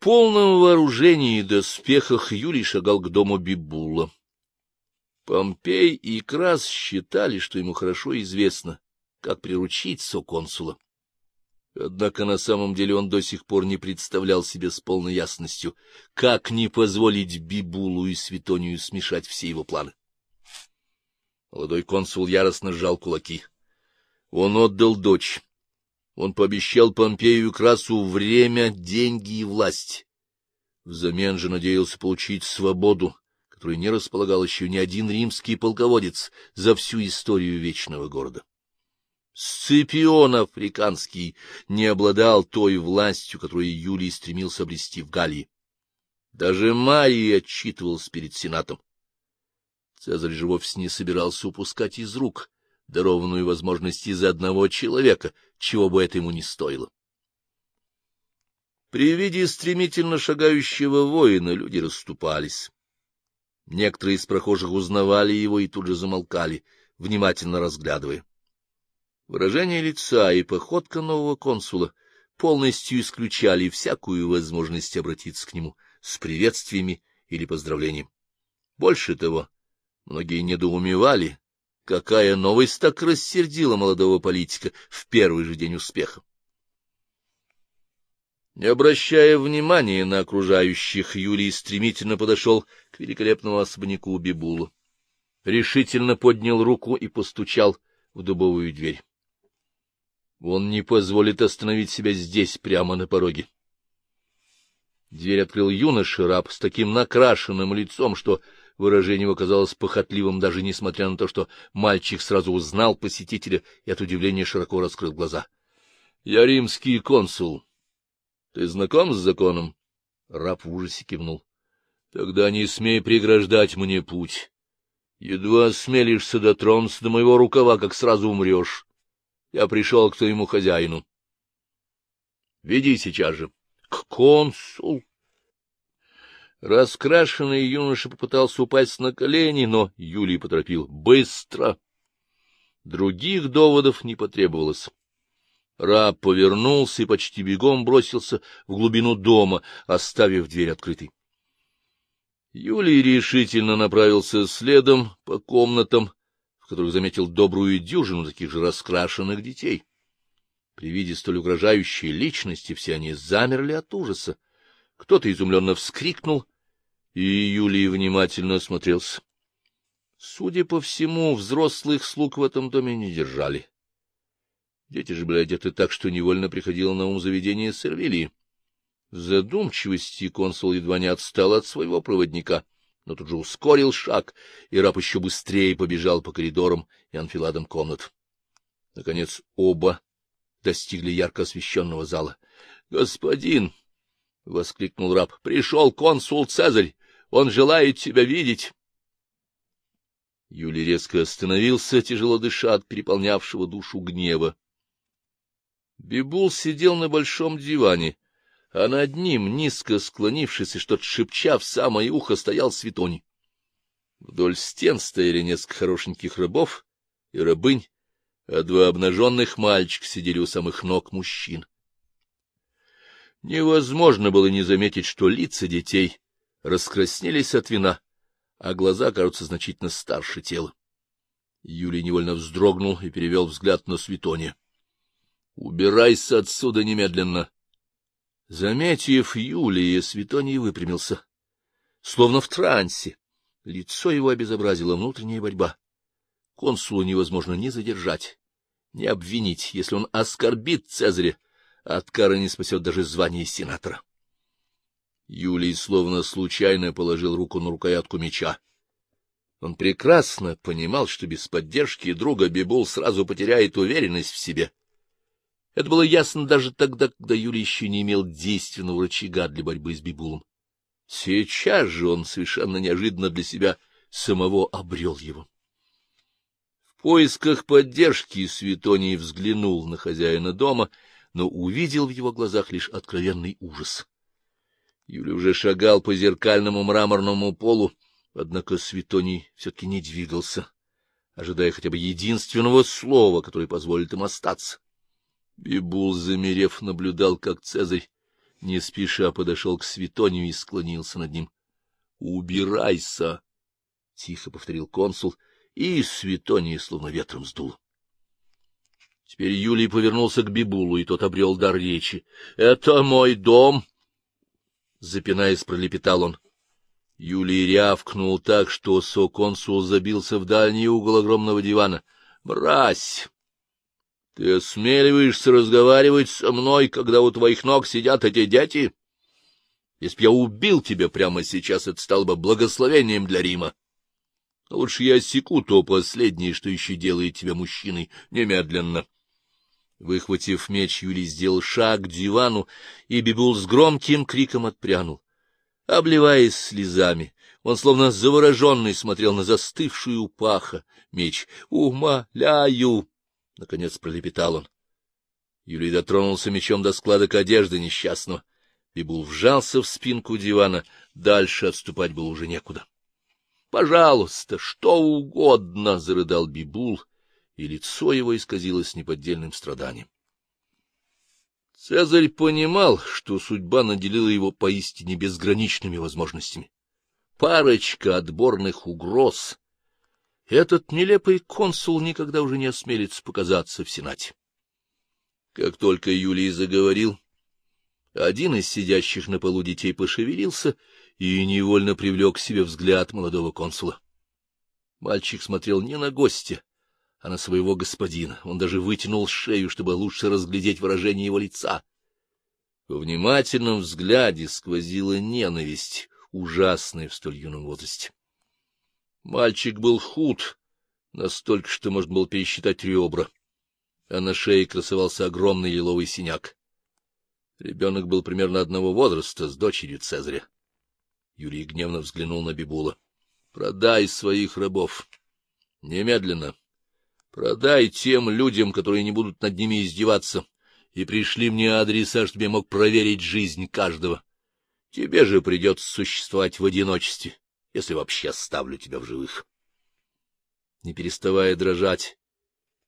Полном вооружении и доспехах Юлий шагал к дому Бибула. Помпей и Крас считали, что ему хорошо известно, как приручить соконсула. Однако на самом деле он до сих пор не представлял себе с полной ясностью, как не позволить Бибулу и Светонию смешать все его планы. Молодой консул яростно сжал кулаки. Он отдал дочь. Он пообещал Помпею и Красу время, деньги и власть. Взамен же надеялся получить свободу, которой не располагал еще ни один римский полководец за всю историю вечного города. Сципион Африканский не обладал той властью, которую Юлий стремился обрести в Галлии. Даже Марий отчитывался перед Сенатом. Цезарь же вовсе не собирался упускать из рук дарованную возможность из одного человека, чего бы это ему не стоило. При виде стремительно шагающего воина люди расступались. Некоторые из прохожих узнавали его и тут же замолкали, внимательно разглядывая. Выражение лица и походка нового консула полностью исключали всякую возможность обратиться к нему с приветствиями или поздравлением. Больше того, многие недоумевали, какая новость так рассердила молодого политика в первый же день успеха. Не обращая внимания на окружающих, Юлий стремительно подошел к великолепному особняку Бибула. Решительно поднял руку и постучал в дубовую дверь. Он не позволит остановить себя здесь, прямо на пороге. Дверь открыл юноша раб с таким накрашенным лицом, что выражение его казалось похотливым, даже несмотря на то, что мальчик сразу узнал посетителя и от удивления широко раскрыл глаза. — Я римский консул, ты знаком с законом? Раб в ужасе кивнул. — Тогда не смей преграждать мне путь. Едва осмелишься дотронуться до моего рукава, как сразу умрешь. Я пришел к твоему хозяину. Веди сейчас же. К консул. Раскрашенный юноша попытался упасть на колени, но Юлий поторопил. Быстро! Других доводов не потребовалось. Раб повернулся и почти бегом бросился в глубину дома, оставив дверь открытой. Юлий решительно направился следом по комнатам, в которых заметил добрую дюжину таких же раскрашенных детей. При виде столь угрожающей личности все они замерли от ужаса. Кто-то изумленно вскрикнул, и Юлий внимательно осмотрелся. Судя по всему, взрослых слуг в этом доме не держали. Дети же были одеты так, что невольно приходило на ум заведение Сервилии. В задумчивости консул едва не отстал от своего проводника, но тут же ускорил шаг, и раб еще быстрее побежал по коридорам и анфиладам комнат. Наконец оба достигли ярко освещенного зала. — Господин! — воскликнул раб. — Пришел консул Цезарь! Он желает тебя видеть! Юлий резко остановился, тяжело дыша от переполнявшего душу гнева. Бибул сидел на большом диване, а над ним, низко склонившись и что-то шепча в самое ухо, стоял Светоний. Вдоль стен стояли несколько хорошеньких рабов и рабынь, а два обнаженных мальчика сидели у самых ног мужчин. Невозможно было не заметить, что лица детей раскраснелись от вина, а глаза кажутся значительно старше тела. Юлий невольно вздрогнул и перевел взгляд на Светония. Убирайся отсюда немедленно. Заметив Юлия, Светоний выпрямился, словно в трансе. Лицо его обезобразила внутренняя борьба. Консулу невозможно ни задержать, ни обвинить, если он оскорбит Цезаря, от кары не спасет даже звание сенатора. Юлий словно случайно положил руку на рукоятку меча. Он прекрасно понимал, что без поддержки друга Бибул сразу потеряет уверенность в себе это было ясно даже тогда, когда Юлий еще не имел действенного рычага для борьбы с Бибулом. Сейчас же он совершенно неожиданно для себя самого обрел его. В поисках поддержки Светоний взглянул на хозяина дома, но увидел в его глазах лишь откровенный ужас. Юлий уже шагал по зеркальному мраморному полу, однако Светоний все-таки не двигался, ожидая хотя бы единственного слова, которое позволит им остаться. Бибул, замерев, наблюдал, как Цезарь не спеша подошел к Светонию и склонился над ним. — Убирайся! — тихо повторил консул, и Светония словно ветром сдул. Теперь Юлий повернулся к Бибулу, и тот обрел дар речи. — Это мой дом! — запинаясь, пролепетал он. Юлий рявкнул так, что соконсул забился в дальний угол огромного дивана. — Мразь! Ты осмеливаешься разговаривать со мной, когда у твоих ног сидят эти дети? Если б я убил тебя прямо сейчас, это стало бы благословением для Рима. Лучше я осеку то последнее, что еще делает тебя мужчиной, немедленно. — Выхватив меч, Юлий сделал шаг к дивану, и Бибул с громким криком отпрянул. Обливаясь слезами, он, словно завороженный, смотрел на застывшую паха меч. «Умоляю!» — наконец пролепетал он. Юлий дотронулся мечом до складок одежды несчастного. Бибул вжался в спинку дивана, дальше отступать было уже некуда. — Пожалуйста, что угодно! — зарыдал Бибул, и лицо его исказилось неподдельным страданием. Цезарь понимал, что судьба наделила его поистине безграничными возможностями. Парочка отборных угроз. Этот нелепый консул никогда уже не осмелится показаться в Сенате. Как только Юлий заговорил, один из сидящих на полу детей пошевелился и невольно привлек к себе взгляд молодого консула. Мальчик смотрел не на гостя, а на своего господина. Он даже вытянул шею, чтобы лучше разглядеть выражение его лица. Во внимательном взгляде сквозила ненависть, ужасная в столь юном возрасте. Мальчик был худ, настолько, что можно было пересчитать ребра, а на шее красовался огромный лиловый синяк. Ребенок был примерно одного возраста с дочерью Цезаря. Юрий гневно взглянул на Бибула. — Продай своих рабов. Немедленно. Продай тем людям, которые не будут над ними издеваться, и пришли мне адреса, чтобы я мог проверить жизнь каждого. Тебе же придется существовать в одиночестве, если вообще оставлю тебя в живых. Не переставая дрожать,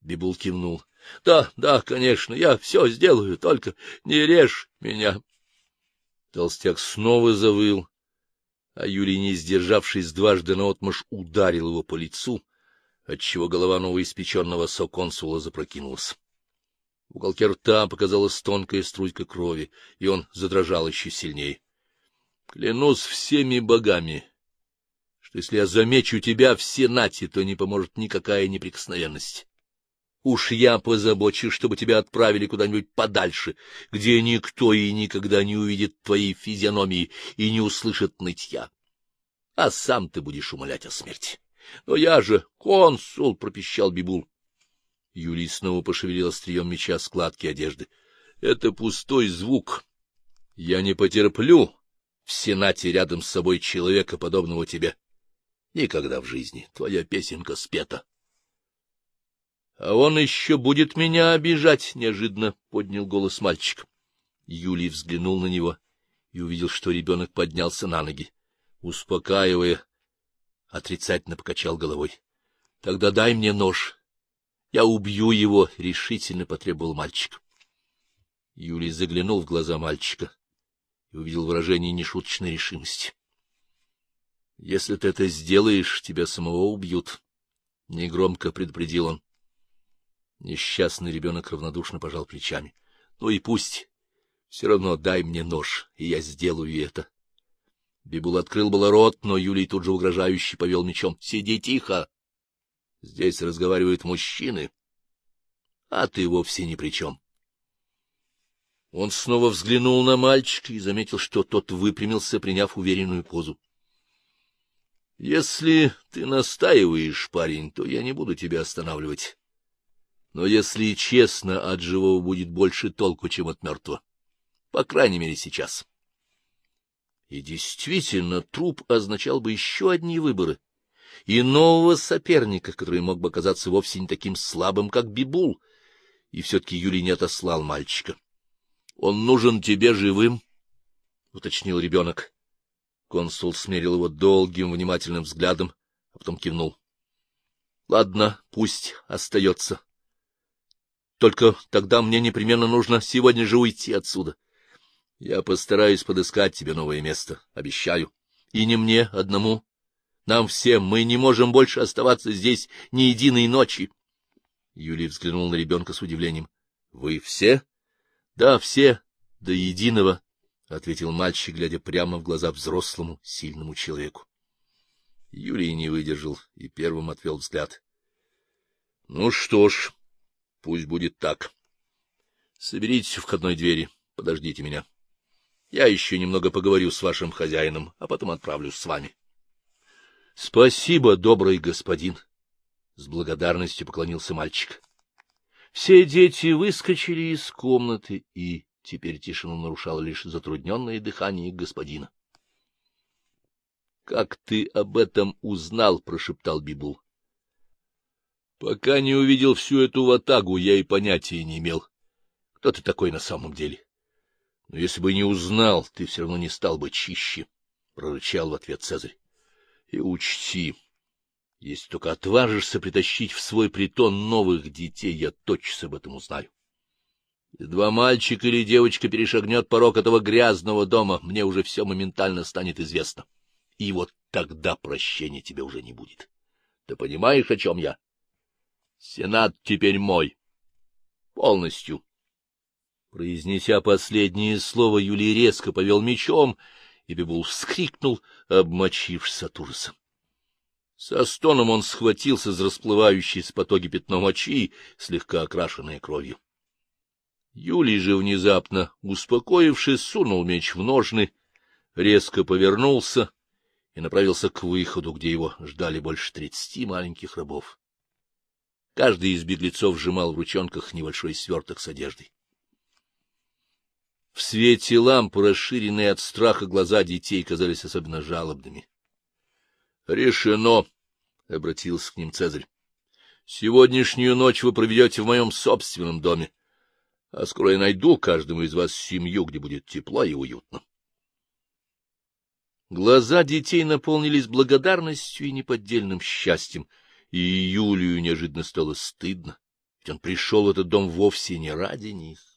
Бибул кивнул. — Да, да, конечно, я все сделаю, только не режь меня. Толстяк снова завыл, а Юрий, не сдержавшись дважды наотмашь, ударил его по лицу, отчего голова новоиспеченного соконсула запрокинулась. В уголке рта показалась тонкая струйка крови, и он задрожал еще сильнее. — Клянусь всеми богами, что если я замечу тебя в Сенате, то не поможет никакая неприкосновенность. Уж я позабочусь, чтобы тебя отправили куда-нибудь подальше, где никто и никогда не увидит твоей физиономии и не услышит нытья. А сам ты будешь умолять о смерти. — Но я же консул! — пропищал Бибул. Юлий снова пошевелил острием меча складки одежды. — Это пустой звук. Я не потерплю в Сенате рядом с собой человека, подобного тебе. Никогда в жизни твоя песенка спета. — А он еще будет меня обижать, — неожиданно поднял голос мальчик. Юлий взглянул на него и увидел, что ребенок поднялся на ноги. Успокаивая, отрицательно покачал головой. — Тогда дай мне нож. Я убью его, — решительно потребовал мальчик. Юлий заглянул в глаза мальчика и увидел выражение нешуточной решимости. — Если ты это сделаешь, тебя самого убьют, — негромко предупредил он. Несчастный ребенок равнодушно пожал плечами. — Ну и пусть. Все равно дай мне нож, и я сделаю это. Бибул открыл было рот, но Юлий тут же угрожающе повел мечом. — Сиди тихо! Здесь разговаривают мужчины, а ты вовсе ни при чем. Он снова взглянул на мальчика и заметил, что тот выпрямился, приняв уверенную позу. — Если ты настаиваешь, парень, то я не буду тебя останавливать. Но если честно, от живого будет больше толку, чем от мертвого. По крайней мере, сейчас. — и действительно, труп означал бы еще одни выборы и нового соперника, который мог бы оказаться вовсе не таким слабым, как Бибул. И все-таки Юлий не отослал мальчика. — Он нужен тебе живым, — уточнил ребенок. Консул смерил его долгим, внимательным взглядом, а потом кивнул. — Ладно, пусть остается. Только тогда мне непременно нужно сегодня же уйти отсюда. Я постараюсь подыскать тебе новое место, обещаю. И не мне одному. Нам всем, мы не можем больше оставаться здесь ни единой ночи. Юлий взглянул на ребенка с удивлением. — Вы все? — Да, все, до единого, — ответил мальчик, глядя прямо в глаза взрослому, сильному человеку. Юлий не выдержал и первым отвел взгляд. — Ну что ж, пусть будет так. Соберитесь у входной двери, подождите меня. Я еще немного поговорю с вашим хозяином, а потом отправлюсь с вами. — Спасибо, добрый господин! — с благодарностью поклонился мальчик. Все дети выскочили из комнаты, и теперь тишину нарушало лишь затрудненное дыхание господина. — Как ты об этом узнал? — прошептал Бибул. — Пока не увидел всю эту ватагу, я и понятия не имел. Кто ты такой на самом деле? Но если бы не узнал, ты все равно не стал бы чище, — прорычал в ответ Цезарь. — И учти, если только отважишься притащить в свой притон новых детей, я тотчас об этом узнаю. Едва мальчик или девочка перешагнет порог этого грязного дома, мне уже все моментально станет известно. И вот тогда прощения тебе уже не будет. Ты понимаешь, о чем я? Сенат теперь мой. Полностью. Произнеся последнее слово, Юлий резко повел мечом, и Бибул вскрикнул, обмочившись от ужаса. Со стоном он схватился за расплывающиеся потоки пятно мочи, слегка окрашенное кровью. Юлий же внезапно, успокоившись, сунул меч в ножны, резко повернулся и направился к выходу, где его ждали больше тридцати маленьких рабов. Каждый из беглецов сжимал в ручонках небольшой сверток с одеждой. В свете ламп, расширенные от страха глаза детей, казались особенно жалобными. — Решено, — обратился к ним Цезарь. — Сегодняшнюю ночь вы проведете в моем собственном доме, а скоро я найду каждому из вас семью, где будет тепло и уютно. Глаза детей наполнились благодарностью и неподдельным счастьем, и Юлию неожиданно стало стыдно, ведь он пришел в этот дом вовсе не ради них.